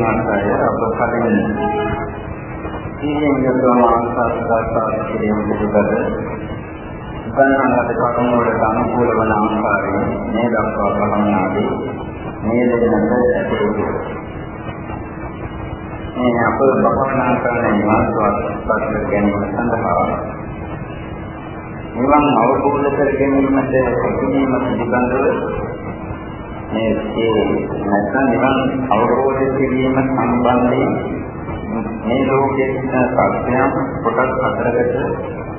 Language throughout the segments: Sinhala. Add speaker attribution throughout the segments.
Speaker 1: පින්වත්නි අප කලින් ඊයෙන් යොදවන ආස්වාස්වාස් කිරීම පිළිබඳ ගණනාගත කරුණු වලට අනුකූල වන ආකාරයෙන් මේ දක්වා බලනාදී මේ දෙන්නට ඇතුළු මේ අප භවනා කරන ආස්වාස්වාස් ගැනීම සඳහා නිවන් අවබෝධ කර ගැනීමට හැකියීම පිළිබඳව මේ නැත්නම් නිවන් අවබෝධ කිරීම සම්බන්ධයෙන් මේ ලෝකයේ තියෙන සත්‍යයන් කොටස් හතරකට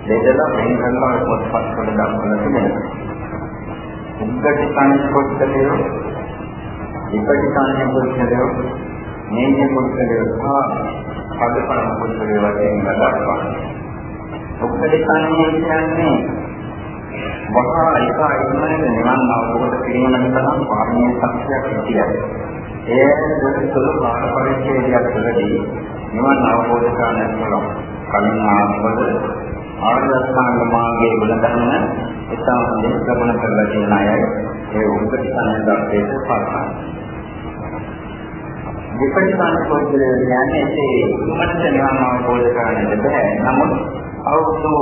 Speaker 1: බෙදලා වෙන් කරලා පොත්පත් වල දක්වලා තිබෙනවා. උද්ගත සංස්කෘතිය, විපටි සංස්කෘතිය, නේය කුසලය සහ පදපරම කුසලය වශයෙන් දක්වනවා. උද්ගත සංස්කෘතිය කියන්නේ වහා එක ඉක්මනට නිවන් අවබෝධ කිරීම තරම් පාරමී ශක්තියක් ඇතියි. ඒ දුරු කාල පරිච්ඡේදයක් තුළදී නිවන් අවබෝධ කරගන්න පුළුවන්. කලින් ආවද ආර්ය අෂ්ටාංග මාර්ගයේ ගුණධර්ම ඉතාම නිස්සබන කරලා තියෙන අය ඒ උපරිසන්න ධර්මයට පාරයි. විපරිසන්න පොතේ කියන්නේ ඒ මනස නිවන් අවබෝධ කරගන්නට බෑ. නමුත් අවුරුදු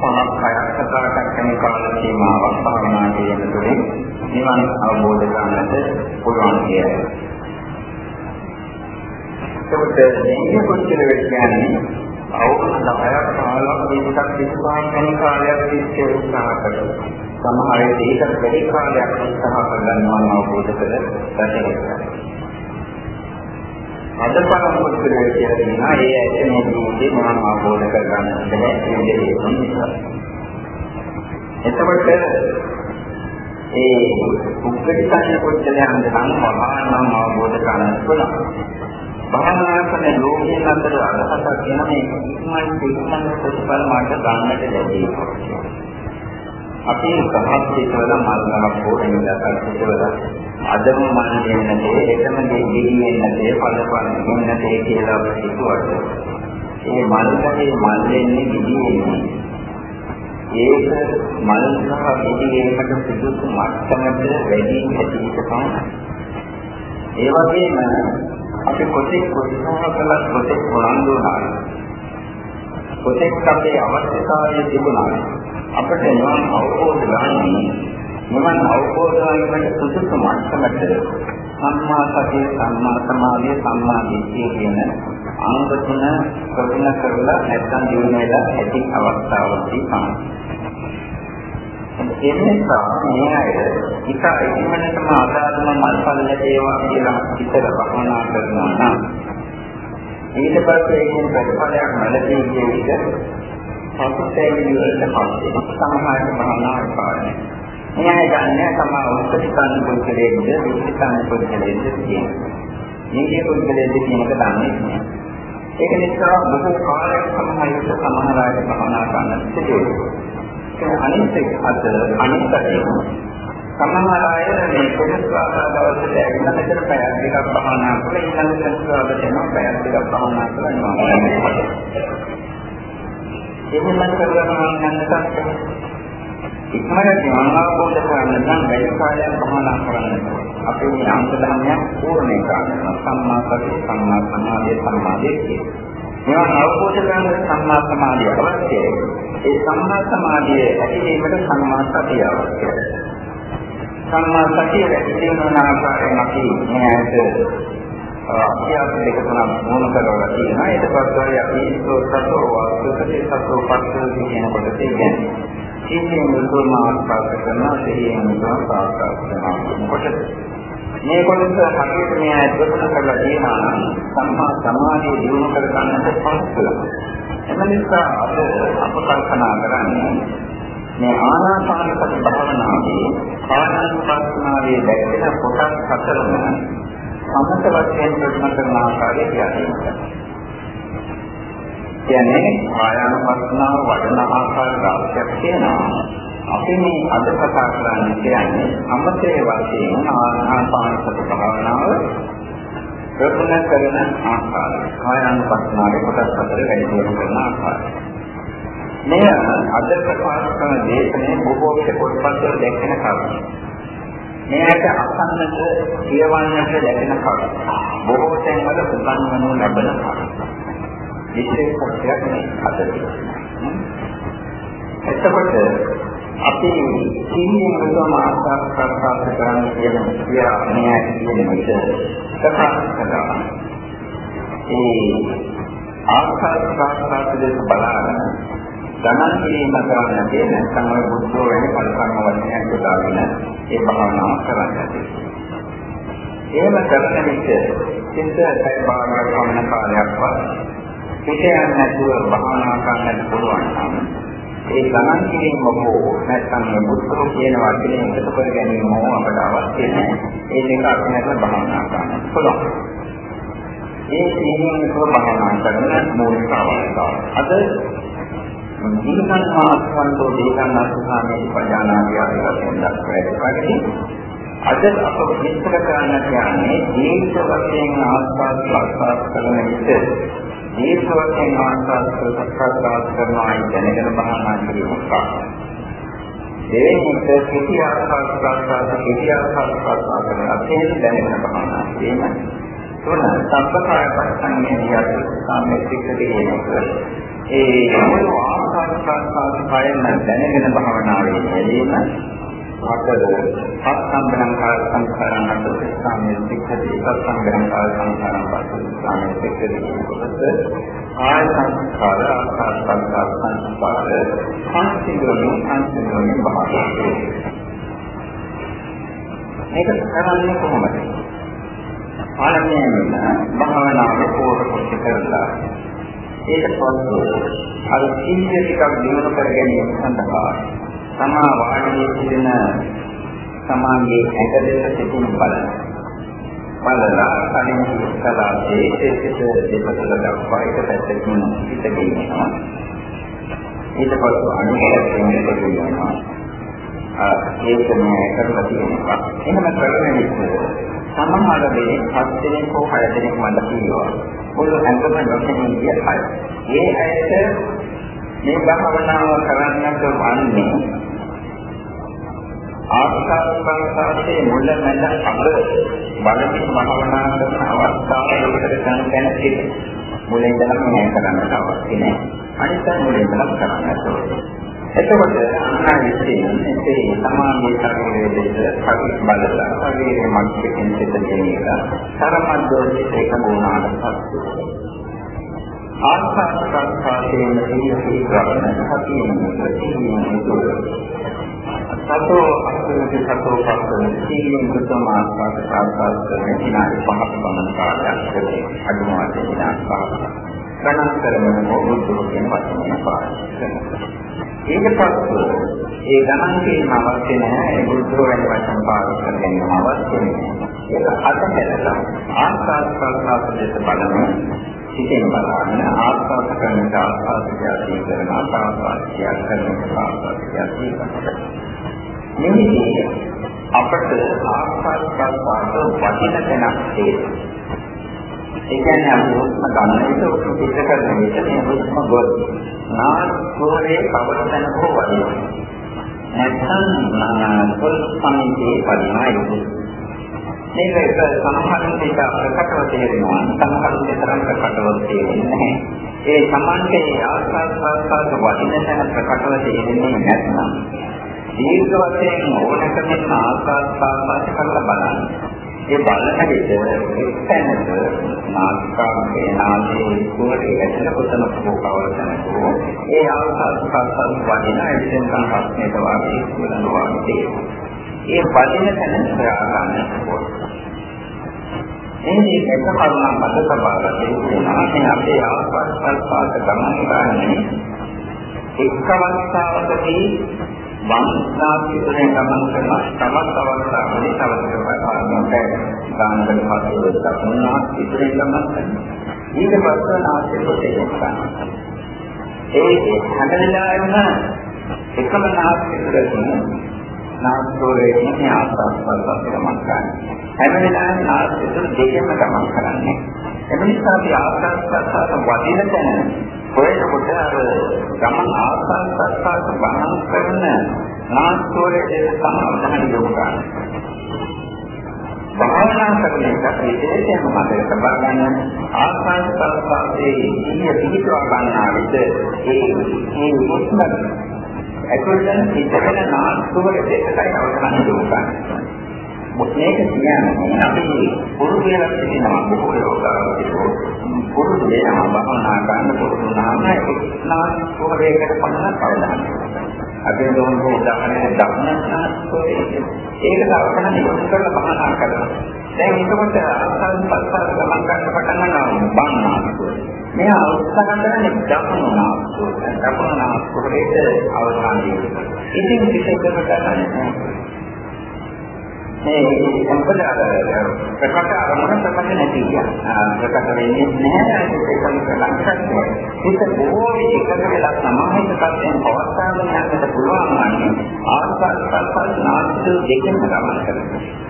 Speaker 1: 5ක් 6ක් 7ක් යන කාල සීමාවක් භාවනා කියන තුලින් නිවන් අවබෝධ කරගන්නට පුළුවන් කියලා. ඒකට මේ කොච්චර වෙන්නේ අවුරුදු 10ක් 15ක් 20ක් 25ක් යන කාලයක් තිස්සේ උත්සාහ කරනවා. සමහර විට ඒකට වැඩි කාලයක් උත්සාහ කරනවා අවබෝධ කරගන්න. අද පරම පුත්‍රය කියලා කියනවා ඒ ඇයි මේ ජීවිතේ මම අවබෝධ කරගන්න බැහැ කියන නිසා. එතකොට ඒ උපකරිතන පුත්‍රයන් නම් මහානම් අවබෝධ කරගන්න පුළුවන්. භාවනා කරන ලෝකයේ අතර අදහසක් කියන මේ ඉක්මන් ඉක්මන් ප්‍රතිඵල මාර්ග ගන්නට ලැබෙනවා. අපි සමහත් ඒකවල මාර්ගයක් පොරෙන් දාලා අදම මන දෙන්න දේ එකම දේ දිගින් දේ පළපණ දෙන්න දේ කියලා හිතුවට ඒ මනසේ මන් දෙන්නේ දිගින් ඒක මන සහ දිගින්කට සුදුසු මට්ටමකට වැඩි හැටියට තමයි. ඒ වගේම අපි කොතෙක් උත්සාහ කළත් කොතෙක් උනන්දු වුණාද කොතෙක් අපේ අවශ්‍යතාවය තිබුණාද අපිට නිවන් අවබෝධ ගන්නේ නිවන් අවබෝධ වීමට සුදුසු මට්ටමට සම්මා සතිය සම්මා සමාධිය සම්මා දිට්ඨිය කියන අංග තුන ප්‍රගුණ කරලා නැත්නම් දිනු වෙලා ඇති අවස්ථාවකදී තමයි. එනිසා මේ අය එක ඉක්මනටම අදාළම මල්පල ලැබේවා කියලා හිතලා භවනා කරනවා නම් ඊට පස්සේ ඒකෙන් ප්‍රතිඵලයක් නැති කියන එක පසුතැවිලි වලට පස්සේ සමාජ භවනා පාඩනය මේ අය ගන්න තමා උත්පත්තිකන් පුද්ගලයෙක්ද විචිතන් පුද්ගලයෙක්ද කියන. මේකේ පුද්ගලයෙක්ද කියන එක දන්නේ නැහැ. ඒක නිසා බොහෝ කාලයක් සමහරවිට සමහර අය භවනා කරන්න සිදුවේ. ඒ අනිත් එක අතර අනිත් පැත්තේ සමහර අය මේ පොදුස්වාදා දවසට ඇවිල්ලා මෙතන පැයක් දෙකක් භවනා කරලා ඊළඟ සෙන්සුරාදට එනවා පැයක් දෙකක් භවනා කරලා යනවා. එහෙම කරනවා නම් නැත්නම් ඉක්මනට නිවන් අවබෝධ කරගන්න නම් වැඩි කාලයක් භවනා කරන්න ඕනේ. අපේ මේ අංග ධර්මයන් පූර්ණේ කරගන්න. සම්මා සති, සම්මා සමාධිය, සම්මා දිට්ඨිය. නිවන් අවබෝධ කරගන්න සම්මා සමාධිය අවශ්‍යයි. ඒ සම්මා සමාධිය ඇතිවීමට සම්මා සතිය අවශ්‍යයි. සම්මා සතිය වැඩි වෙන ආකාරයෙන් අපි මේකට අභ්‍යාස දෙක තුනක් මොන කරවලා තියෙනවා. ඊට පස්සේ අපි සෝතසෝ වාසුකේ සතෝ පස්සෝ කියන කොට තියෙනවා. සිහියෙන් මුතුම ආස්වාද කරනවා සිහියෙන් මුතුම ආස්වාද කරනවා මොකද මේ කොටස හරියට මේ අද්වතන කරලා තියෙනවා නම් සම්මා සමාධිය දියුණු කර ගන්නට පස්සල එම නිසා අද අප කල්පනා කරන්නේ මේ ආනාපාන සති භාවනාවේ කායानुපස්සනාවේ දැක්වෙන කොටස් හතරම සමත වශයෙන් ප්‍රශ්න කරන ආකාරය කියන්නේ කියන්නේ ආයානුපස්සනාව වඩන ආකාර රාශියක් තියෙනවා. අපි මේ අද කතා කරන්නේ කියන්නේ අමතේ වශයෙන් ආනාපාන සති භාවනාව ප්‍රගුණ කරන ආකාරය. ආයානුපස්සනාවේ කොටස් හතර වැඩි දියුණු කරන ආකාරය. මෙය අද ප්‍රකාශ කරන දේශනේ බොහෝ විට පොත්පත්වල දැක්වෙන කරුණු. මේකට අසන්නට කියවන්නට ලැබෙන කරුණ. බොහෝ තැන්වල උගන්වනු ලැබෙන කරුණ. විශේෂ කොටයක් මේ අතදී. එතකොට අපි සීනියම ගම ආස්වාද ප්‍රසආස කරන්න කියන කියා මේ කියන විට කතා කරනවා. ඒ ආස්වාද ප්‍රසආස දෙක බලන්න ගණන් කිරීම කරන්න තියෙන නැත්නම් ඔය බුද්ධෝ වෙන කල්පනා වශයෙන් යොදාගෙන ඒ භාවනාව කරන්නේ. එහෙම කරන විට චින්ත සැකභාවයක් වමන කාලයක් වත් පිටයන් නැතුව භාවනා කරන්නට පුළුවන් නම් ඒ ගණන් කිරීම හෝ නැත්නම් බුද්ධෝ කියන වචනේ එකතු කර ගැනීම හෝ අපට අවශ්‍ය නැහැ. ඒ දෙක අතර භාවනා කරන්න පුළුවන්. ඒ සීලයෙන් භාවනා කරන මූලික අවස්ථාව. අද දීකන් ආස්වන්තෝ දීකන් අසුභාමේ පජානාදී ආදී වශයෙන් දක්වලා අද අප විස්තර කරන්න කියන්නේ දීර්ඝ වශයෙන් ආස්වාද ප්‍රසආස කරන විට දීර්ඝ වශයෙන් ආස්වාද ප්‍රසආස කරනවා දැනගෙන බහනා කිරීමක්. දෙවෙනි එක කිසි ආස්වාද ප්‍රසආස කිසි ආස්වාද ප්‍රසආස කරන අපේ දැනගෙන බහනා කිරීම. තුන සම්පකාය පස්සන්නේ යටි සාමෙතික දෙයක්. ඒ මුළු ආකාර ප්‍රාසාද කයෙන් දැනගෙන භාවනාවේ යෙදීම හතර පස් සම්බරං කාල සංස්කාරණ ප්‍රතිස්ථානයේ සික්ඛති පස් සම්බරං කාල සංස්කාරණ ප්‍රතිස්ථානයේ සික්ඛති කොටස ආය සංස්කාර ආකාර සංස්කාර සංස්කාර සංසිඳුණු සංසිඳුණු භාවනාවේ මේක කරන්නේ කොහොමද? ආරම්භයෙන් භාවනාවේ පූර්ව කොට කරලා ඒක පස්සේ අර සීල ටිකක් දිනු කර ගැනීම සඳහා තමා වාඩි සිටින සමාගයේ ඇඟදෙස සිටින බලන බලලා කලින් කලාවේ ඒකෙත දෙපසල දක්වා එක පැත්තකින් හිටගෙන යනවා ඊට පස්සේ අනුකම්පාවෙන් දෙපසලනවා ආ ඒක මේ කරලා තියෙනවා එහෙම කරගෙන ඉන්නේ සමහර වෙලේ හත් දෙනෙක් හෝ හය දෙනෙක් මට කියනවා. මුළු ඇඟම නොකෙනින් කියයි. ඒ ඇයට මේ භාවනාව කරන්නට වන්නේ ආස්කාරපංසාවේ මුල මැද අග බලමින් භාවනා කරන අවස්ථාවකට ගන්න තැන මුලින් ඉඳලම මේ කරන්නට අවශ්‍ය නැහැ. අනිත් මුලින් ඉඳලම කරන්නට ඕනේ. එතකොට අනාගතයේ මේ සමාධිය ශරීරයේ දෙක කටි බලලා ශරීරයේ මැදකින් සිටින තරමද්දෝෂිත එක වුණාට පස්සේ ආස්වාද ප්‍රසආසයෙන් සිහිය ගන්න සතියෙන් ප්‍රතිමින් සතෝ අස්තුති සතෝ පස්සන සීලෙන් උත්තම ආස්වාද ප්‍රසආස කරන විනාඩි 5ක පමණ කාලයක් කරේ අඩුම වශයෙන් විනාඩි 5ක ගණන් කරන මොහොත කියන වචනය පාවිච්චි කරනවා ඊට පස්සේ ඒ ගමන් කිරීම අවශ්‍ය නැහැ ඒ බුද්ධ වෙන වචන පාවිච්චි කරගෙන අවශ්‍ය නැහැ ඒක අතහැරලා ආස්වාද ප්‍රසආස දෙස බලන සිතෙන් බලන ආස්වාද කරන ආස්වාදය කරන ආස්වාදය කරන ආස්වාදය කරන මෙහිදී අපට ආස්වාද ප්‍රසආස වචන දෙනක් තියෙනවා ඒ කියන්නේ අපි හුස්ම ගන්න එක උසු පිට කරන විට මේ හුස්ම ගොස් නාස්කෝරේ කවරතන හෝ වදිනවා. නැත්නම් පොල් සමිතේ වදිනයි. මේක එක සමහරවිට ප්‍රකටව තේරෙනවා. සමහරවිට තරම් ප්‍රකටව තේරෙන්නේ නැහැ. ඒ සමාන්තයේ ආස්වාද ප්‍රසආස වදින තැන ප්‍රකටව තේරෙන්නේ නැත්නම් දීර්ඝ වශයෙන් ඕනකම ආස්වාද ප්‍රසආස කරලා බලන්න. ඒ බලන විට එක්තැනක නාස්කාවේ නාසයේ කුරේ ඇතුළ කොතන කවර තැනකෝ ඒ ආස්වාද වදින එදින සංස්කෘතියට වාගේ වෙනවා වගේ ඒ වදින තැන හොයා ගන්න ඕනේ. එන්නේ එක කරුණක් මත සබාවට තියෙනවා මේ අපේ ආස්වාද පාද ගමන් ගන්නේ එක් අවස්ථාවකදී වංශාපිතේ ගමන් කරන තමත් අවස්ථාවකදී තවදුරටත් ආත්මයට ගානකට පස්සේ දක්වනවා ඉතිරි ගමන් කරනවා. ඊට පස්සේ නාස්‍ය පොතේ ගන්නවා. ඒ හැදෙලාම එකම නාස්‍ය තුළින් නාස්තෝරේ ඉන්නේ ආස්වාස්වාස්වාස ගමන් කරන්නේ. හැම වෙලාවෙම නාස්‍ය තුළ දෙකම ගමන් කරන්නේ. එනිසා අපි ආස්වාස්වාස වදින තැන කොහෙද කොට අර ගමන් ආස්වාස්වාස ගමන් කරන නාස්තෝරයේ දෙක සමාධි යොමු කරනවා. භාවනා කරන එක විශේෂයෙන්ම මතක තබා ගන්න ආස්වාද ප්‍රසආසයේ ඉන්නේ පිළිතුරු ගන්නා විට ඒ මේ මුස්ම ඇතුළෙන් පිටකන නාස්තුවර දෙකයි අවසන් දුකා මේක කියන්නේ අපි පුරුදු වෙලා සිටිනවා බොහෝ යෝගාවචරෝ පුරුදු වෙනවා. භාවනා කරන්න පුරුදු වුණාම ඒ නාස්තුවරයකට පමණ අවධානය අපේ දෝන උදාහරණයක් දක්වන්න ඒක තවකන නිකුත් කරලා බහනා කරනවා. දැන් එතකොට අස්සන් පස්සට ගමන් ගන්න පටන් ගන්නවා. බන්නා. මෙයා උත්සාහ කරන්නේ දකුණු නාස්තුව. දකුණු නාස්තුවේට අවධානය යොමු ඉතින් විශේෂම කරන්නේ මේ මොකද අර ප්‍රකට අරමුණ ප්‍රකට නැති කියන්නේ. ප්‍රකට වෙන්නේ නැහැ ඒක ලංකන්නේ. ඒක බොහෝ විට එකක වෙලා සමාහිත පැත්තෙන් පවත්වාගෙන යන්නට පුළුවන් වන්නේ ආස්වාද ප්‍රසන්න නාස්තු දෙකෙන් ගමන් කරනවා.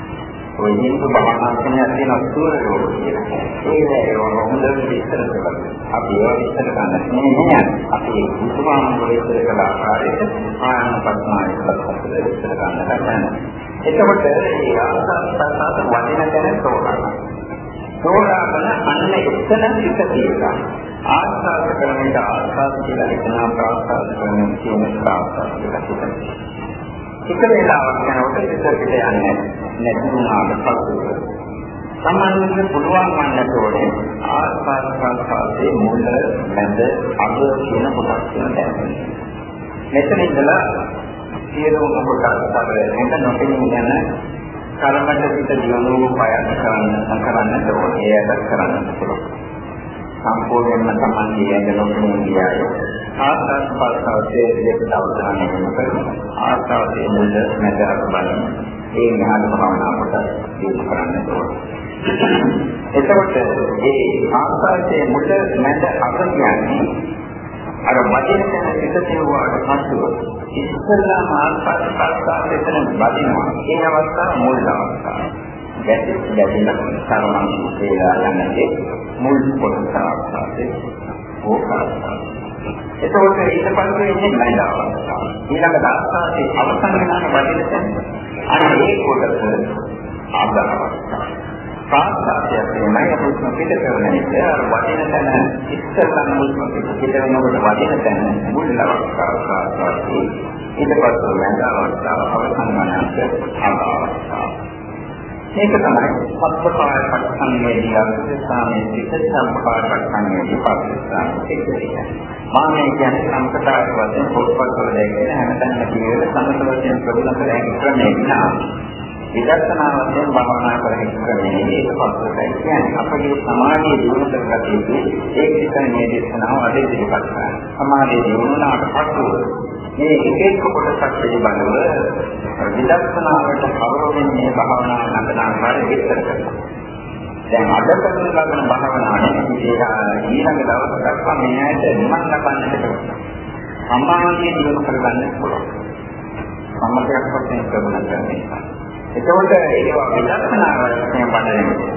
Speaker 1: ඔය හින්දු භවනාසනයක් තියෙන අසුරයෝ කියලා. ඒ හොඳට විස්තර කරලා අපි ඒවා විස්තර ගන්න නෑ අපි මුතුමාමගේ විස්තර කළ ආකාරයට ආයන පස්මායි පස්සේ විස්තර ගන්න ගන්නවා. එතකොට මේ ආස්වාද වදින තැන තෝරනවා. තෝරාගෙන අන්න එතන පිට තියෙනවා. ආස්වාද කරන්නේ ආස්වාද කියලා හිතනවා ප්‍රාස්වාද කරන්නේ කියන ප්‍රාස්වාද කියලා හිතනවා. එක වේලාවක් යනකොට පිට පිට යන්නේ නැති වුණාට පස්සේ සම්මානයෙන් පුළුවන් වන්නට ඕනේ ආස්වාද ප්‍රාස්වාදයේ මුල මැද අග කියන කොටස් තුන දැක්වෙන්න. මෙතන ඉඳලා සියලුම කොටස් අතර එක නොපෙනී යන කර්මට පිට දියුණුව පයත් කරන්න කරන්නට ඕනේ ඒකට කරන්න පුළුවන්. සම්පූර්ණයෙන්ම Tamange ඇඟ නොපෙනී ගියාය. ආස්වාද පස්සාවේ දෙකට අවධානය යොමු කරනවා. ආස්වාදයේ මුල මැද අග බලන ඒ ඥාන භාවනා කොට දියුණු කරන්න ඕනේ. එතකොට මේ ආස්වාදයේ මුල මැද අග කියන්නේ අර වදින තැන පිට තේරුවාට පස්සෙ ඉස්සල්ලාම ආස්වාද ප්‍රස්තාව එතන වදිනවා. ඒ අවස්ථාව මුල් අවස්ථාව. ගැටි ගැටිලා සරමන් වේලා යන්නේ මුල් කොටස අවස්ථාවේ ඕකාස්ථාව. එතකොට ඊට පස්සේ ඉන්නේ මැද අවස්ථාව. ඊළඟ අවස්ථාවේ අවසන් වෙනාන වදින තැන අන්න ඒ කොටස ආදාන අවස්ථාව. ප්‍රාස්තාවයක් වෙනයි හුස්ම පිට කරන එක අර වදින තැන ඉස්සෙල්ලාම හුස්ම පිට වෙනකොට වදින තැන මුල් අවස්ථාව ප්‍රාස්තාවයි ඊට පස්සේ මඳ අවස්ථාව අවසන් වනත් ආවස්ථාව මේක තමයි සත්පපාය පරිසංවේදී අර්ථස්ථානයේ සිට සම්පාය පරිසංවේදී පාකිස්තාන එක්කදී මා මේ කියන්නේ සම්පතාය වශයෙන් පොත්පත් වල දැක්වෙන හැමතැනම කියන සමත වශයෙන් ප්‍රබලම දැක්වෙන ක්‍රමයක් විදර්ශනා වශයෙන් භාවනා කරන ක්‍රමයේ ඒක පස්සටයි කියන්නේ. අපගේ සමාධිය දියුණු කරගත යුතු ඒක නිසා මේ දේශනාව අද ඉදිරිපත් කරනවා. සමාධිය දියුණුනාට පසු මේ එක එක කොටසක් පිළිබඳව විදර්ශනාවට කවරමින් මේ භාවනා නන්දන ආකාරය විස්තර කරනවා. දැන් අද කරන ලබන භාවනාවේ ඊළඟ දවස් දක්වා මේ ඇයට නිවන් ලබන්නට සම්මානීය දියුණු කරගන්න පුළුවන්. සම්මතයක් වශයෙන් කරන කරන්නේ. එතකොට ඒවා විදර්ශනා වශයෙන් බලන්නේ.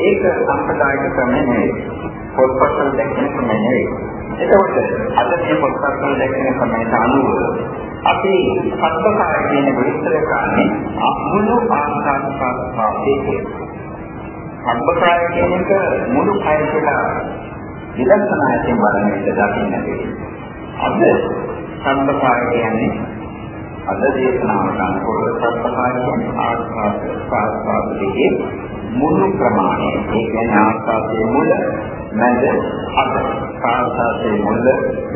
Speaker 1: ඒක සම්ප්‍රදායික ක්‍රමය නෙවෙයි. පොත්පත්වල දැක්වෙන ක්‍රමය නෙවෙයි. එතකොට අද මේ පොත්පත්වල දැක්වෙන ක්‍රමයට අනුව අපි සත්‍යකාරය කියන විස්තර කරන්නේ අමුණු ආකාරස්වාස්වාස්යේ සම්පකාය කියන එක මුළු කය කියලා විදර්ශනායෙන් බලන විට දකින්නදී. අද සම්පකාය කියන්නේ අද දේශනාවට අනුකූල සම්පකාය කියන්නේ ආස්වාද ප්‍රාස්වාද දෙකේ මුළු ප්‍රමාණය. ඒ කියන්නේ ආස්වාදයේ මුල මැද අග. ප්‍රාස්වාදයේ මුල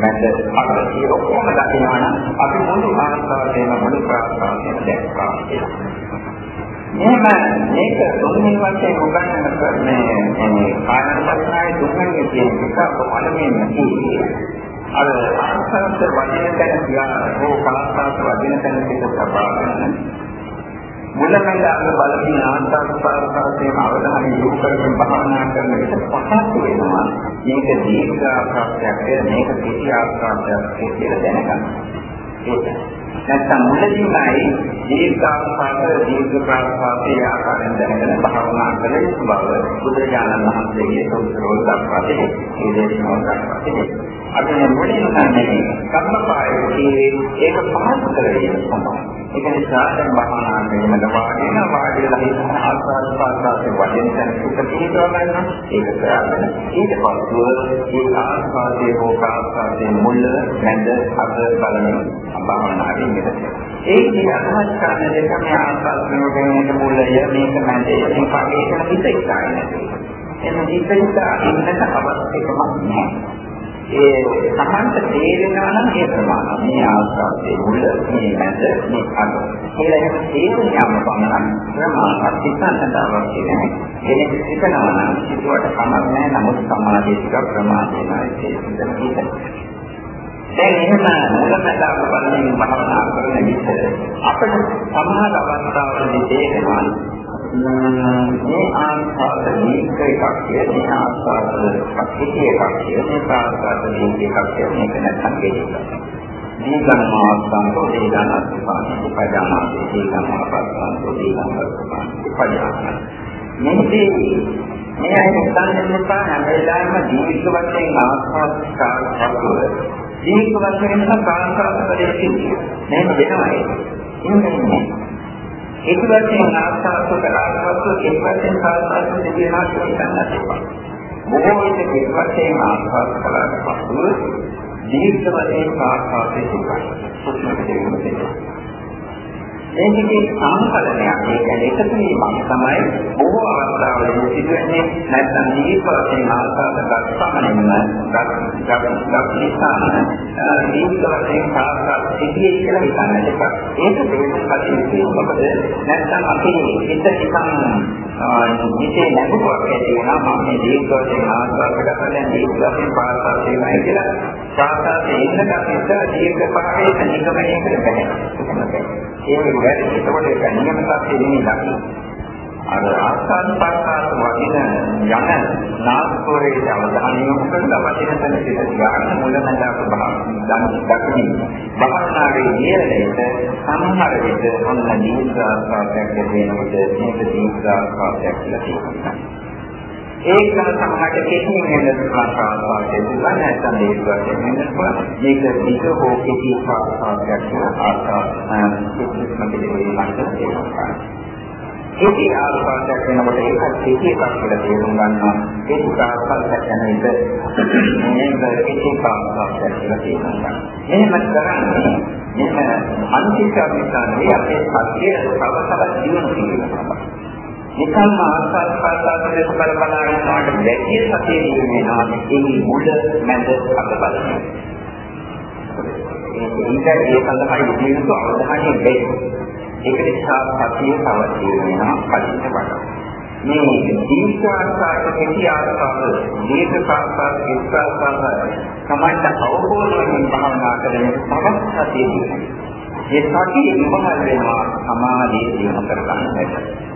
Speaker 1: මැද අග. ඒ ඔක්කොම දකිනවා නම් අපි මුළු ආස්වාදයේම මුළු ප්‍රාස්වාදයේම දැක්කා කියලා. එහෙම මේක තුන්වෙනි වශයෙන් උගන්වන මේ මේ කායන පස්නාවේ තුන්වෙනි කියන එක පළවෙනිම තියෙන්නේ. අර ආස්වාද වදින තැන තියා හෝ කාස්වාද වදින තැන පිට සබාවන මුලමඳ අංග බලමින් ආස්වාද ප්‍රාසාරයෙන් අවධානය යොමු කරගෙන භාවනා කරන විට පහසු වෙනවා. මේක දීර්ඝ ආකාරයක් මේක කෙටි ආකාරයක් කියලා දැනගන්න. ඒක නැත්නම් මුලදීමයි දීර්ඝාස්වාද දීර්ඝ ප්‍රාස්වාදයේ ආකාරයෙන් දැනගෙන භාවනා කළ යුතු බව බුදුරජාණන් වහන්සේගේ සෝතරෝල් දක්වා තිබේ. ඒ දේශනාව දක්වා තිබේ. අපි මුලින්ම කන්නේ කම්මපායේ ඒක පහසු කරගෙන තමයි. ඒක නිසා දැන් භාවනා කරනකොට වාඩින වාඩිලා හිතන ආස්වාද ප්‍රාස්වාදයේ වදින තැන සුඛ පිළිතුර ගන්නවා. ඒක කරගෙන ඊට පස්ව ඒ ආස්වාදයේ හෝ ප්‍රාස්වාදයේ මුල මැද අග බලන භාවනාවේ ඉඳලා. ඒ කියන අදහස් කරන දෙක මේ ආස්වාදයේ වෙනකොට මුලය මේක මැදේ මේ පගේ කරන හිත ඉස්සන්නේ. එන්න හිත ඉස්සා ඉන්නට අවශ්‍යකමක් නැහැ. ඒ සමන්ත තේරෙනවා නම් ඒ ප්‍රමාණ මේ ආස්වාදයේ මුල මේ මැද මේ අග කියලා එහෙම තේරුම් යන්න පමණ ප්‍රමාණවත් හිතන්නට අවශ්‍ය නැහැ. ඒක හිතනවා නම් ඒකට කමක් නැහැ. නමුත් සමාධිය ටික ප්‍රමාණ වෙනවා ඒක හිතන්න. දැන් එහෙම මුලමදාක බලමින් භාවනා කරන විට අපිට සමහර අවස්ථාවලදී තේරෙනවා මේ ආස්වාද දීර්ඝ එකක් මේ ආස්වාද පක්ෂිතී එකක් මේ ආස්වාද දීර්ඝ එකක් මේක නැත්නම් දෙකක්. දීගම් ආස්වාදෝ දීගම් අස්වාදෝ පජානාති දීගම් ආස්වාදෝ දීගම් අස්වාදෝ පජානාති. මේකේ මේ අය හිතන්නේ නැත්නම් හැම වෙලාවෙම දීර්ඝ වශයෙන් ආස්වාද කාර්යයක් දීර්ඝ වශයෙන් නම් කාන්තාවකදී තියෙන්නේ. මේක වෙනවයි. එන්නේ ඒක වශයෙන් ආස්වාද කරාස්වාද ඒක වශයෙන් ආස්වාද දෙවියනා කියන්න තිබා. බොහෝ විට ඒක වශයෙන් ආස්වාද කළාට පසු දීර්ඝ වශයෙන් ආස්වාදයේ තිබා. සුත්මක දෙවියනා මේකේ සාමකලනයක් ඒ කියන්නේ එකතු වීමක් තමයි බොහෝ අවස්ථාවලදී සිදුවෙන්නේ නැත්නම් දීපවලින් ආසාද ගස්සමනින්ම ගස්නිසාන දීපවලින් ආසාද සිටියේ කියලා හිතන්න එපා ඒක දෙවෙනි කටයුතු මොකද නැත්නම් අපි හිත නිකන් හිතේ නැඹුරුවක් ඇති වෙනවා මම මේ දීපවලින් ආසාද ගන්න දීපවලින් පාසල් වෙනවා කියලා පාසල් ඉන්න කපිට දීර්ඝ පාරේ නිගමනයකට බැහැ ඒක වැඩි. එතකොට ඒක නියම සත්‍ය නෙමෙයි දකින්න. අර ආස්වාද පස්සාත වදින යන නාස්කෝරේ අවධානය යොමු කරලා වදින තැන සිට ධ්‍යාන මුලමඳාක භාවනා දක්වමින් භාවනාවේ නියලයට සමහර විට ඔන්න දීර්ඝ ආස්වාදයක් ලැබෙනකොට මේක දීර්ඝ ආස්වාදයක් කියලා කියනවා. ඒක සමහරට කෙටිම වෙන ආස්වාදයේ දුක නැත්නම් මේක වෙනස් මේක වික හෝ කෙටි ආස්වාදයක් කියලා ආස්වාද කිසිම දෙයක් තියෙනවා. කෙටි ආස්වාදයක් වෙනකොට ඒක කෙටි එකක් කියලා තේරුම් ගන්නවා. කෙටි ආස්වාදයක් යන එක මේක කෙටි ආස්වාදයක් කියලා තේරුම් ගන්නවා. එහෙම කරන්නේ මෙන්න අන්තිකාමිකානේ අපේ සත්‍යය තව තවත් දියුණු කිරීමක්. නිකම්ම ආස්වාද ප්‍රසආද දෙක බල බලා යනවාට වැඩි සතිය දිනෙනවා ඒ මුල මැද අත බලන්න. ඒක ඒ සඳහා යොමු අවධානය දෙන්න. ඒක නිසා සතිය තවත් දිනෙනවා පරිච්ඡ වඩා. මේ දීර්ඝාසාර කෙටි ආස්වාද දීර්ඝාසාර විස්වාසාර සමාජ අවබෝධයෙන් භාවනා කරන තවත් සතිය දිනෙනවා. ඒ සතිය ඉවහල් වෙනවා සමාධිය දිනු කරගන්නට.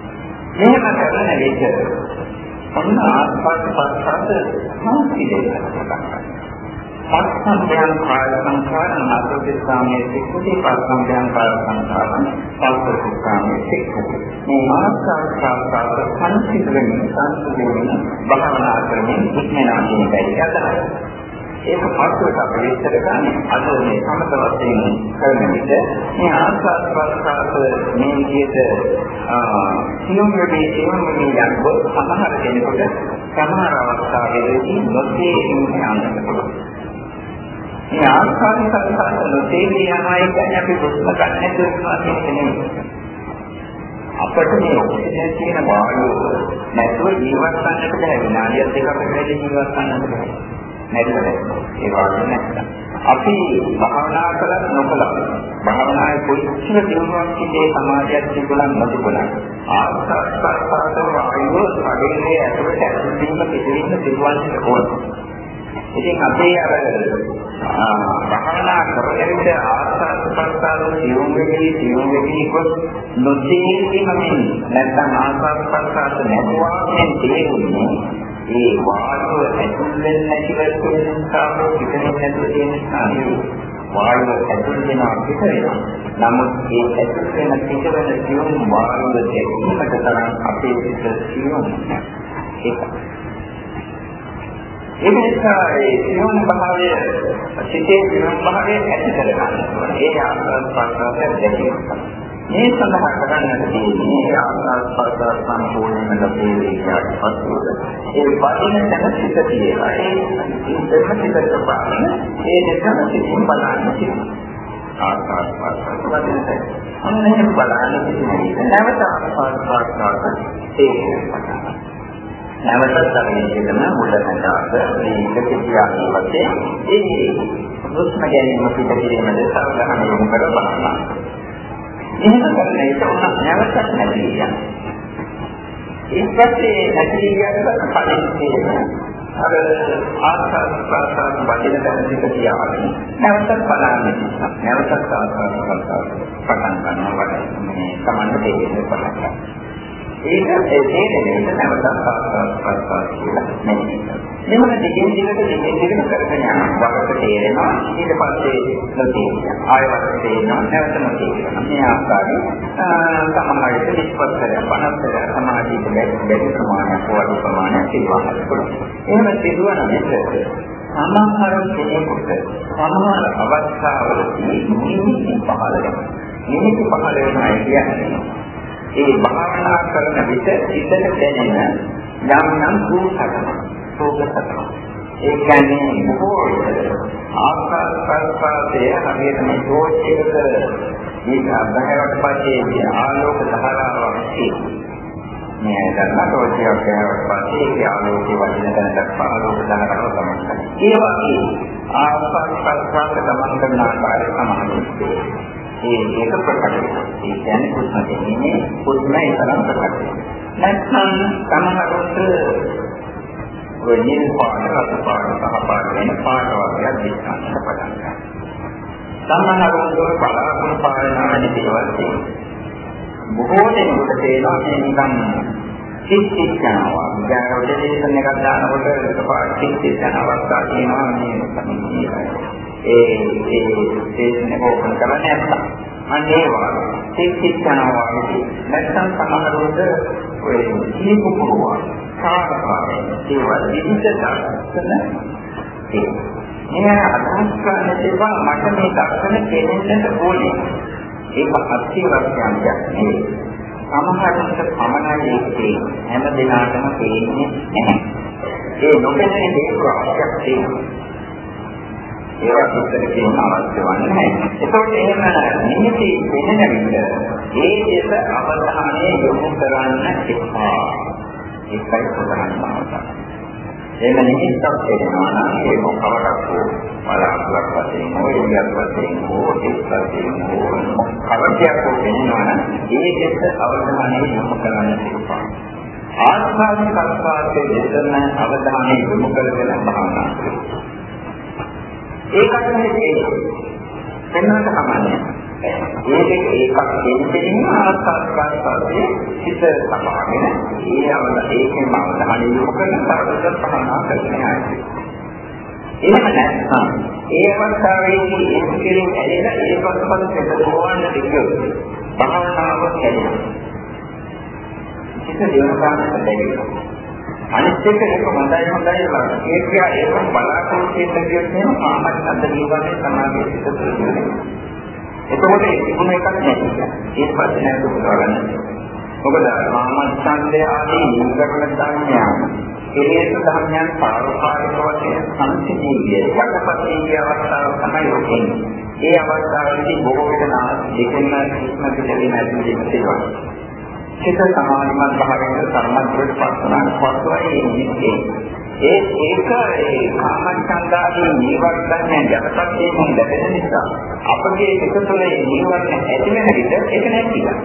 Speaker 1: මෙහෙම කරන විට ඔන්න ආස්වාද පස්සට සම්පිදේ පස්සම්යන් කාය සංඛාර නාසෝති සාමයේ සික්ඛති පස්සම්යන් කාය සංඛාර පස්සති සාමයේ සික්ඛති මේ ආස්වාද සංසිද්ධ වෙන සංසිද්ධ වෙන භාවනා කරමින් ඉක්මනා කියන එකයි අදහස් ඒක පස්සට අපි විස්තර ගන්න. අද මේ සමත වශයෙන් කරන විට මේ ආස්වාද ප්‍රසආස මේ විදිහට සියුම් වෙන්නේ සියුම් වෙන්නේ යනකොට සමහර කෙනෙකුට සමහර අවස්ථාවලදී නොතේරෙන්න යන්නට පුළුවන්. මේ ආස්වාද ප්‍රසආස නොතේරෙන්න යනවා කියන්නේ අපි පුස්තක ගන්න දුන්නා කියන එක නෙමෙයි. අපිට මේ ඔක්සිජන් කියන වායුව නැතුව ජීවත් වෙන්නට බැහැ. විනාඩියක් දෙකක් වැඩි ජීවත් වෙන්නට බැහැ. නැතිව ඒ වගේ නැත්නම් අපි භාවනා කළත් නොකළත් භාවනාවේ කොච්චර දියුණුවක් ඉන්නේ සමාධියක් තිබුණත් නොතිබුණත් ආස්වාස්වාස්වාදව ආයුව ශරීරයේ ඇතුළට ඇතුළතින්ම පිටින්ම තිබවන්න ඕන. ඉතින් අපේ අර භාවනා කරගෙන ආස්වාස්වාස්වාද දියුණු වෙන්නේ දියුණු වෙන්නේ කොත් නොතේරීමෙන් නැත්නම් ආස්වාස්වාස්වාද නැතුවා කියන තේරුන්නේ ඒ වායුව ඇතුල් වෙන්නේ නැතිව තියෙන නිසා පිටින් නැතුව තියෙන නිසා නෙවෙයි. වායුව ඇතුල් වෙනවා පිට වෙනවා. නමුත් මේ ඇතුල් වෙන පිට වෙන සියුම් වායුව දැකීමට තරම් අපේ සිත සියුම් ඒක. ඒ නිසා ඒ සියුම් භාවය සිතේ සියුම් භාවය ඇති කරගන්න. ඒ ආස්වාද ප්‍රසආසය දැකීම. මේ සඳහා කරන්නට තියෙන්නේ ආස්වාද සම්පූර්ණයෙන්ම ලැබෙන්නේ පස්සුවද ඒ වදින තැන සිට තියෙනවා ඒ දෙක සිට පාන ඒ දෙකම සිටින් බලන්න තියෙනවා ආස්වාද වදින තැන. අන්න එහෙම බලන්න තියෙනවා නැවත ආස්වාද ප්‍රාස තේරෙනවා නැවතත් අපි කියන මුලකටාද මේ ඉලක්කය වශයෙන් ඒ හුස්ම ගැනීම පිට කිරීමද සාධාරණ යොමු කර බලන්න. එහෙම කරන එක උනත් නැවතත් නැති යනවා. ඊපස්සේ නැති යනකොට කලින් තියෙන අර ආස්වාද ප්‍රාසාර වදින දැනසික තියාගෙන නැවතත් බලන්නේ නැවතත් ආස්වාද ප්‍රාසාර පටන් ගන්නවා වගේ මේ සමන්න දෙන්නේ පටන් ගන්නවා. ඒක ඒ තේරෙන්නේ නැවතත් ආස්වාද ප්‍රාසාර කියලා නෙමෙයි. මෙවන දෙකෙන් දිගට දෙකෙන් දිගට කරගෙන යනවා. වකට තේරෙනවා ඊට පස්සේ නොතේරෙනවා. ආයවත් තේරෙනවා නැවත නොතේරෙනවා. මේ ආකාරයෙන් සමහරවිට විස්පස්සය 50 සමාධියට බැරි ප්‍රමාණයක් වගේ ප්‍රමාණයක් සිදුවන්න පුළුවන්. එහෙම සිදුවන විට සමහර කෙනෙකුට සමහර අවස්ථාවලදී නිමිති පහළ වෙනවා. නිමිති පහළ වෙනවා කියන්නේ ඒ භාවනා කරන විට හිතට දැනෙන යම් යම් රූපකම සෝකසතන. ඒ කියන්නේ බොහෝ ආස්වාද ප්‍රසආදයේ හරියට මේ ටෝච් එකක මේ බහැරට පස්සේ ආලෝක ධාරාවක් තියෙනවා. මේ ගන්න ටෝච් එකක් බහැරට පස්සේ ඒ ආලෝකයේ වදින තැන දක්වා ආලෝක ධාරාව ගමන් ඒ වගේ ආස්වාද ප්‍රසආද ගමන් කරන ආකාරය සමානයි. ඒ ඒක ප්‍රකට වෙනවා. ඒ කියන්නේ කුස්ම දෙන්නේ කුස්ම ඒ තරම් ප්‍රකට වෙනවා. නැත්නම් සමහරවිට ඔය නිල් පාට, රතු පාට, සහ පාට වෙන පාට වර්ගයක් දිස්සන්න පටන් ගන්නවා. සම්මහරුන්ගේ බලාපොරොත්තු පාලන ආදී දේවල් තියෙනවා. බොහෝ දෙනෙකුට තේරෙනවා මේ නිකන් සිත් යනවා. දැන් ඔය දේශන එකක් දානකොට එකපාරට සිත් යන අවස්ථා තියෙනවා මේ ඒ ඒ දේශන එක ඕපන් කරන්නේ නැත්තම්. අන්න ඒවා සිත් යනවා වගේ. නැත්තම් සමහරවිට ඔය සීපු පුරුවා සාකච්ඡා ඒවා විවිධ දර්ශන මේ අදහස් කරන දේවල් මට මේ දර්ශන දෙන්නට ඕනේ. ඒක අත්‍යවශ්‍යයක් නෙවෙයි. සමහරවිට පමණයි ඒකේ හැම දිනකටම තේින්නේ නැහැ. ඒ නොපෙනෙන දේවල් අවශ්‍යක් තියෙනවා. ඒවා විස්තර කිරීම අවශ්‍ය වන්නේ නැහැ. ඒකෝට එහෙම නිමිති වෙන විට ඒ දෙස අවධානය යොමු කරන්න එපා. ඒකයි ප්‍රධාන මාර්ගය. එහෙම නිමිත්තක් වෙනවා නම් ඒ මොකවදක් හෝ බලාපොරොත්තුවක් වශයෙන් හෝ ඉන්දියක් වශයෙන් හෝ එක් වශයෙන් හෝ කවදයක් හෝ වෙනවා නම් ඒ දෙස අවධානය යොමු කරන්න එපා. ආස්වාද කල්පාතයේ දෙතන අවධානය යොමු කරගෙන භාවනා කරනවා. ඒකට මේ වෙනවට කමන්නේ. ඒ දෙක ඒකක් දෙන්නේ ආස්වාස්වාස්වාදයේ හිත සමාගෙන ඒ අවල ඒකෙන් අවධානය යොමු කරන සාධක පහනා කරනවා. එහෙම නැත්නම් ඒ අවස්ථාවේදී ඒ කෙරෙහි ඇලෙන ඒ පස්සපත් දෙක හොවන්න දෙකියොත් භාවනාව කැඩෙනවා. හිත දියුණුවකට බැහැ. අනිත් එක ඒක හොඳයි හොඳයි වගේ. ඒක ඒක බලාපොරොත්තු වෙන්න කියොත් එහෙනම් ආමත් අද ජීවනයේ සමාධිය සිත තුළ එතකොට ඒකුණ එකක් නැහැ. ඊට පස්සේ නේද උදාගන්න. මොකද ආමත් ඡන්දය ආදී නිකරණ ධර්මයන් කෙලෙස් ධර්මයන් පාරෝපාරික වශයෙන් සංසිඳියේ යටපත් අවස්ථාව තමයි ඔකේ. ඒ අවස්ථාවේදී බොහෝ විට දෙකෙන්ම ඉස්මතු දෙන්නේ නැති දෙයක් චිත සමාධිමත් භාවයෙන් සම්මතයට පස්සනාන පස්සවයි ඉන්නේ. ඒ ඒක ඒ කාමච්ඡන්දාදී නීවරණ යටපත් වීම ලැබෙන නිසා අපගේ චිත තුළ නීවරණ ඇති වෙන විට ඒක නැතිලා.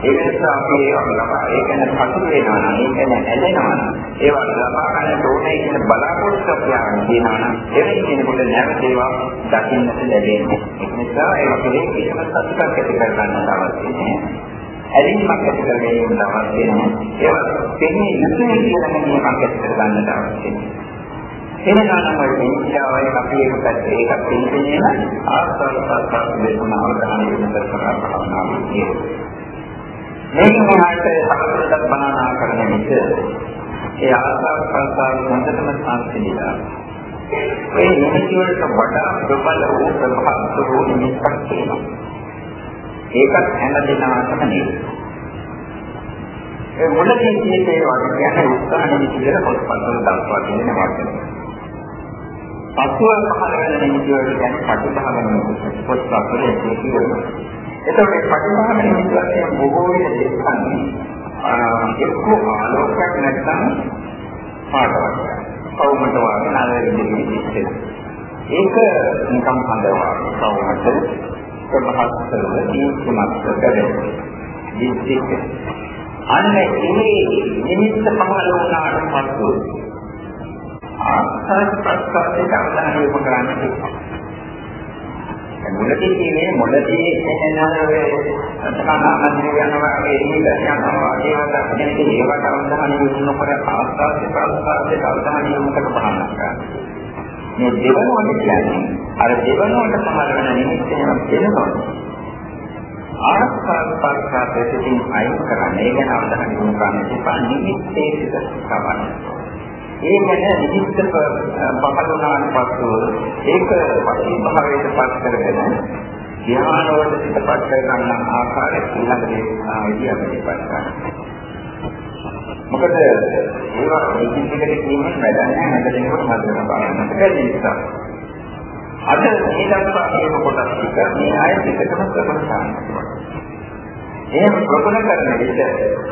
Speaker 1: ඒ නිසා අපි ලබා ඒ කියන්නේ පසු වෙනවා නම් ඒ කියන්නේ ඇලෙනවා නම් ඒවා ලබා ගන්න ඕනේ කියන බලාපොරොත්තු තියාගෙන තියෙනවා නම් එවැනි කෙනෙකුට නැවත ඒවා දකින්නට ලැබෙන්නේ. ඒ නිසා ඒ වගේ කිසිම සතුටක් ඇති කර ගන්න අවශ්‍ය නැහැ. ඇලීමක් ඇති කර ගැනීමට අවශ්‍ය නැහැ. ඒවා දෙන්නේ නැතුව කියන හැඟීමක් ඇති කර ගන්නට අවශ්‍ය නැහැ. එනනම් ඔය ඉන්දියාවයි අපි එක පැත්තේ එකක් තියෙන්නේ ආස්වාද ප්‍රසන්න වේදනාව ගන්න වෙන කරා භාවනාව කියන්නේ. මේක මොහාට සමතුලිත බණනා කරන විට ඒ ආස්වාද ප්‍රසන්න හොඳටම සංසිඳිලා ඒ නිමිති වලට වඩා ප්‍රබල වූ ප්‍රභාව වූ නිමිත්තක් තියෙනවා. ඒකත් හැම දිනකටම නෙවෙයි. ඒ මුලදී කියන්නේ වගේ කියන්නේ උත්සාහ නිමිති කියලා පොත්පත්වල දක්වා තියෙන වචන. පසුව පහළ වෙන නිමිති වලට කියන්නේ පටිභාගන පොත්පත්වල ඒක කියනවා. එතකොට මේ පටිභාගන නිමිති වශයෙන් බොහෝ විට දෙකන්නේ එක්ක ආලෝකයක් නැත්නම් පාටවක්. කවුමට වාගේ නාලෙදී ඉන්නේ. ඒක නිකම් හඳවා කවුමට ප්‍රභාස්තරව දීප්තිමත් කරගන්න. දීප්තික. අන්න ඒ නිමිත්ත පහළ වුණාට පස්සෙ ආස්වාද ප්‍රස්වාදයට අවධානය යොමු කරන්න තියෙනවා. මුලදී කියන්නේ මුලදී එනනරේ සතරාමන්දිර යනවා ඒ නිල යනවා ඒවට අපිට ඒවට අවධානය යොමු කර ආස්වාද ප්‍රස්වාදයට අවධානය යොමු කර බලන්න. මේ දෙවනුවට කියන්නේ අර දෙවනුවට පහළ වෙන නිමිති වෙනවා. ආස්වාද ප්‍රස්වාදයෙන් අයින් කරන්නේ ගැන අවධානය යොමු කරන්න තිබා නිමිත්තේ සිට සමන්නේ. ඒ ගැන විචිත්‍ර පහළුණාන් පසු ඒක පරිභාවයට පත් කරගෙන ධ්‍යානවල සිටපත් කර ගන්න ආකාරය ඊළඟ දේශනාවේදී අපි ඉපත් මොකද ඒවා විචිත්‍රකට කියන්න වැඩ නැහැ නැද දෙනකොට මතක බලන්න බැරි නිසා අද මේ දක්වා කියන කොටස් ටික මේ ආය පිටකම ප්‍රබල සාහනයි එහෙම ප්‍රබල කරන විට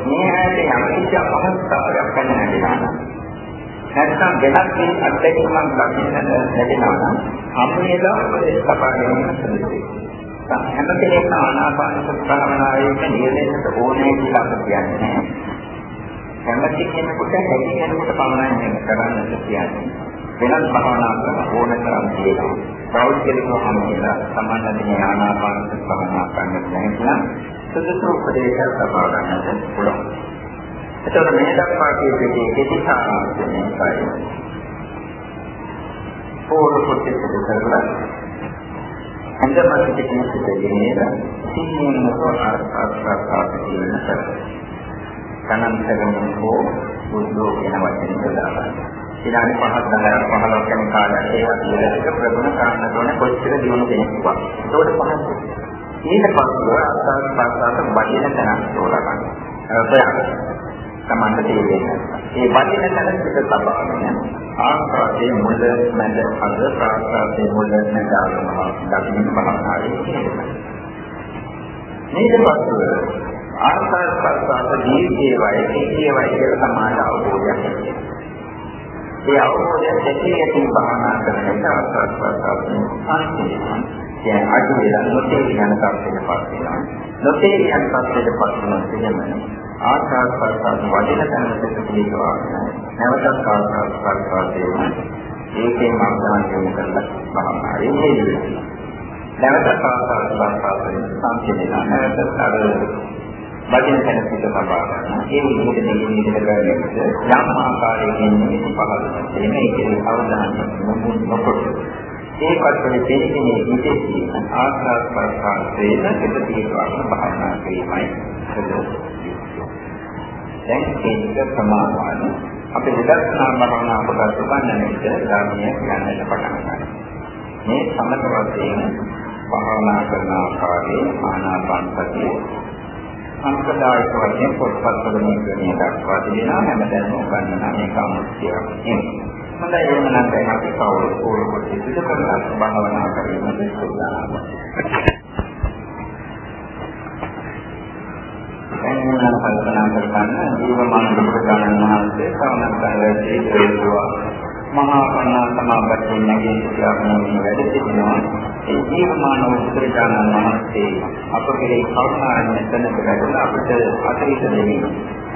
Speaker 1: මේ ආයතේ යම් කිසි අපහසුතාවයක් ගන්න නැතිනම් නැත්නම් වෙනත් කෙනෙක් අත්දැකීමක් දකින්න ලැබෙනවා නම් අම්මේලා උපදේශ ලබා ගැනීම සුදුසුයි. හැම කෙනෙක්ම ආනාපාන භාවනාවේ නියලෙන්නට ඕනේ කියලා අපි කියන්නේ. කැමති කෙනෙකුට හැකි කෙනෙකුට පමණයි මේක කරන්නට කියන්නේ. වෙනත් භාවනා කරන ඕන තරම් තියෙනවා. පෞද්ගලිකව හැමෝලා සමානදී ආනාපාන භාවනා කරන්න නැහැ සුදුසු උපදේශයක් ලබා ගන්නට පුළුවන්. එතකොට මේ දක්වා කියපේ කෙටි සාමාන්‍යයෙන් පයි. පොර පොතේ කරලා අන්දමත් කියන සිතේනේ සිහියෙන් මොකෝ ආස්වාද කියන සර. කනන්තරම හෝ බුද්ධෝ කියන වචනේ දාලා. විනාඩි 5ක් 10ක් 15ක් යන කාලයක් ඒවා කියලා ප්‍රගුණ කරන්න ඕනේ කොච්චර දිනු කෙනෙක්වත්. ඒකට පහක්. ඊට පස්සේ ආස්වාද ප්‍රසආත වඩින තැනක් තෝරා ගන්න. තමන්ට තේරෙන්නේ. ඒ වචන තැන පිට තබාගෙන ආස්වාදයේ මුල මැද අග ප්‍රාසාදයේ මුල මැද අග දකින්න බලනාවේ කියනවා. මේක පස්සෙ ආස්වාද ප්‍රාසාද දීර්ඝයේ වයසේ වය කියලා සමාන අවබෝධයක් ඒ අවබෝධය දෙකේ ඇති භාවනා කරන එක ආස්වාද ප්‍රාසාදයේ සංකේතන කියන්නේ අඩු වෙලා නොතේ යන තත්ත්වයකට පත් වෙනවා. නොතේ යන තත්ත්වයකට පත් වෙනවා කියන්නේ ආකාශ පස්සාද වදින තැනකට පිළිගවා නැවතත් ආකාශ පස්සාදේම ඒකේ මාර්ගයන් යොමු කරලා භාවනාවේ යෙදෙන්නේ. නැවතත් ආකාශ පස්සාදේ සංකේතන නැවතත් අර වදින තැන පිට සබා ගන්න. ඒ විදිහට දෙන්නේ විදිහට කරන්නේ යම් ආකාරයකින් මේ පහළ වෙන මේකේ අවධානය නොකොට ඒ කර්තව්‍ය දෙන්නේ විශේෂයෙන් ආස්වාද ප්‍රසආසයෙන් පිටිපිටවන භාවනා කිරීමයි කරන්නේ. දැන් ඒක ප්‍රමාණවත්. අපි විදර්ශනා භාවනා කොටස් උගන්වන විට ධර්මය කියන්නට පටන් ගන්නවා. මේ සමත වශයෙන් භාවනා කරන ආකාරයේ ආනාපාන සතිය සම්ප්‍රදායික වශයෙන් පොත්පත්වල මේ දක්වා තිබෙනවා හැමදැනම උගන්වන මේක අමුත්‍යක් නෙමෙයි. හොඳයි එහෙනම් දැන් අපි කවුරු කෝල කොට සිදු කරලා භාවනා කරන්න සූදානම්. දැන් කල්පනා කරගන්න ජීවමාන බුදුරජාණන් වහන්සේ සවනස්තරයේ හේතුවා මහා කන්නා සමාපatti නැගී සිටියාමනේ වැඩ සිටිනවා. ඒ ජීවමාන බුදුරජාණන් වහන්සේ අපගේ කරුණාවෙන් මෙතනට වැඩලා අපිට අතීත දෙන්නේ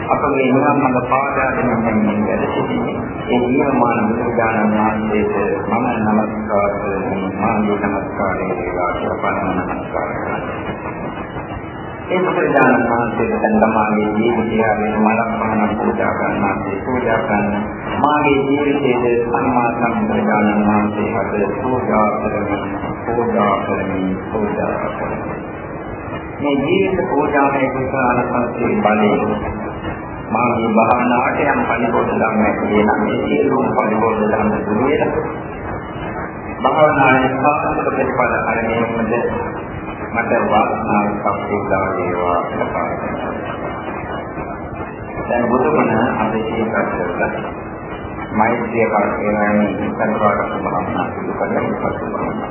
Speaker 1: අපගේ නිවන් මඟ පාදා දෙමින් වැඩ සිටින්නේ. ඒ ජීවමාන බුදුරජාණන් වහන්සේට මම නමස්කාර කරනවා මාගේ නමස්කාරය වේවා කියලා පරම නමස්කාර කරනවා. ඒ බුදුරජාණන් වහන්සේට දැන් තමාගේ ජීවිතය වෙන මලක් පහනක් පූජා කරනවා. පූජා කරන මාගේ ජීවිතයේ සම්මා සම්බුද්ධානන් වහන්සේ හද පූජා කරමින් පූජා කරමින් පූජා කරමින්. මේ ජීවිත පූජාවේ කුසල සංසේ බලයෙන් මාගේ භාවනාවට යම් පරිපෝෂ ධර්මයක් තියෙනවා මේ සියලුම පරිපෝෂ ධර්ම දුර වෙලා භාවනාවේ සාර්ථක ප්‍රතිඵල අරගෙනමද මට වාසනාවක් ලැබුණා වේවා කියලා දැන් බුදුගුණ අද ඉතිපත් කරලා මෛත්‍රිය කරගෙන කරපාරක් භාවනා සිදු කරලා පසු භාවනා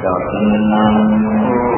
Speaker 1: එතස්තවතං නමෝ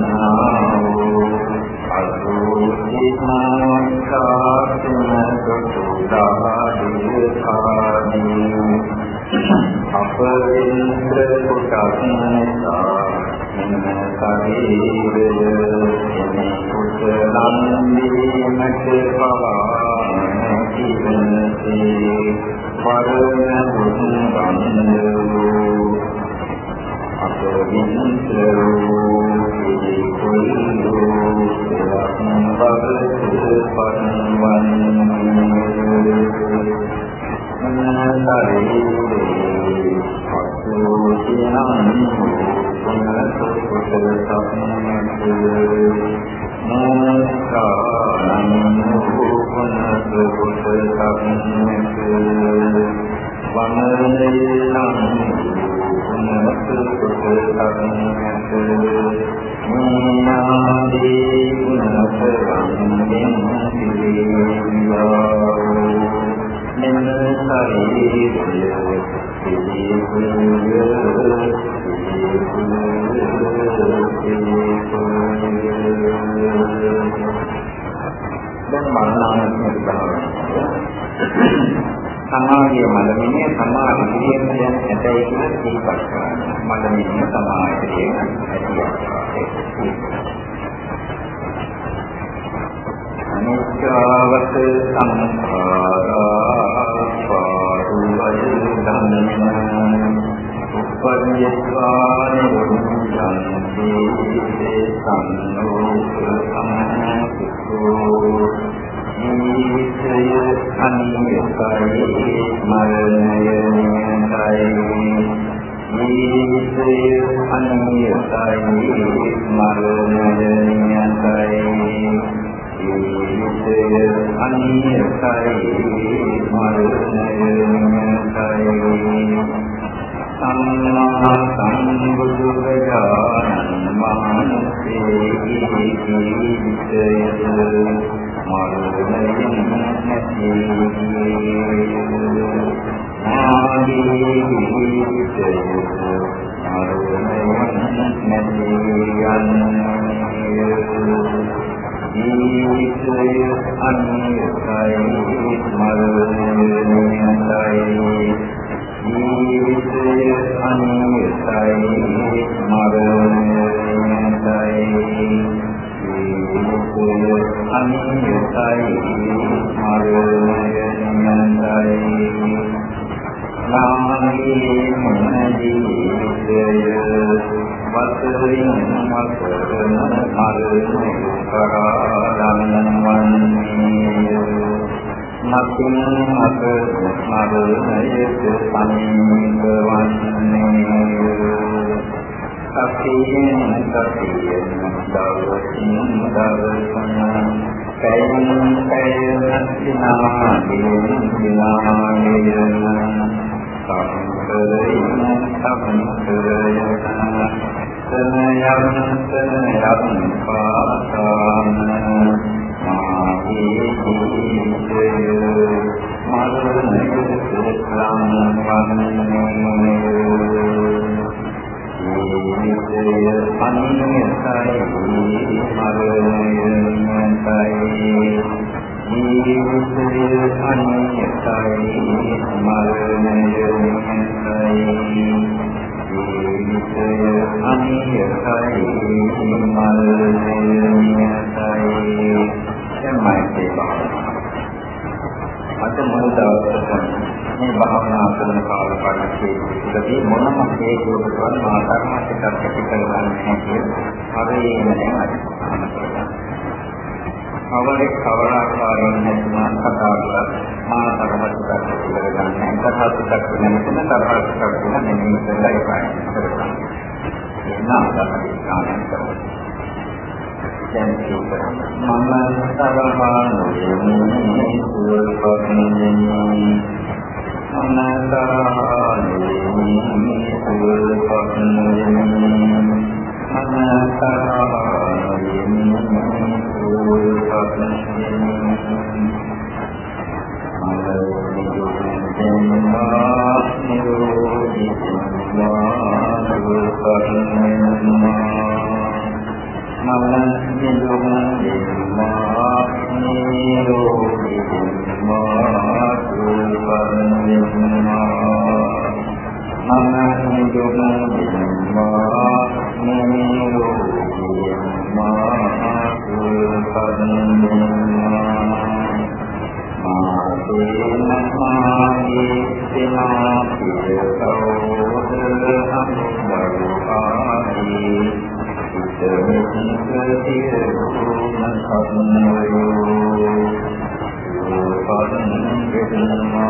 Speaker 1: දෙවියන්නා වූ අපරින්ද්‍ර කුටස්සා ශරීරය ලම්බීමට පවා කිවනසේ වරණ දුන්දන්නෝ අපවින්තරෝ කිකුල්ලෝ බවතු පරමවන්නේ මනසරේ අසෝතිනම් පුනසු කුසල සම්මතේ සමාධිය මලමිනේ සමාධි පිළියෙන්නේ ඇතයි කියන දීපක් කරන්නේ. මලමිනේ සමාධිය ඇතියි. අනිත්‍යවත සංඛාරා පාරුවය ධම්මං උපරියස්වානි යන්ති සම්නෝ සම්මතිකෝ ජීවිතය අනිත්‍යයි මරණය නියතයි ජීවිතය අනිත්‍යයි මරණය නියතයි ජීවිතය අනිත්‍යයි මරණය නියතයි සම්මා සම්බුදුරජාණන් වහන්සේ ජීවිතය ජීවිතය අනිත්‍යයි මරණයයි ජීවිතය අනිත්‍යයි මරණයයි කුල අනියතයි මරණයයි නාමී මනදීය වතරින් මතරන මරණ කරාලම්වන්නේ නකින් අත මරණයට සම්මිත වන්නේ සතියෙන් සතියෙන් දවසින් දවසන කයින් කයින් සිනාදීන් සිනාදීන් සම්පරයින් සම්පරයන සනයන් සනයන් පාසාන මාහේ ජීවිතය මරණය සුඛං වන්නේ ජීවිතය අනිත්‍යයි මරණයයි ජීවිතය අනිත්‍යයි මරණය නිත්‍යයි ජීවිතය අනිත්‍යයි මරණය නිත්‍යයි එමයි තේරුම අද මුල් දවසට මේ භාවනා කරන කාල පරිච්ඡේදයේදී මොනම හේතුවකටවත් මා ධර්මයට කටපිට කරගන්න හැකියි. හරියම නැහැ. කවරෙක් කවර ආකාරයෙන් නැත්නම් කතා කරලා මා ධර්මයට කටපිට කරගන්න කතා ටිකක් නැමෙතන තරහ ටිකක් වෙන මෙන්න ඉස්සෙල්ලා ඒකයි කරගන්න. එන්න ආකාරයෙන් කාමෙන් කරනවා. දැන් ඒක මම සබහානුයේ සුවපත්නේ අනතරානේ සුවපත්නේ අනතරානේ සුවපත්නේ මම නිදුම මාතේන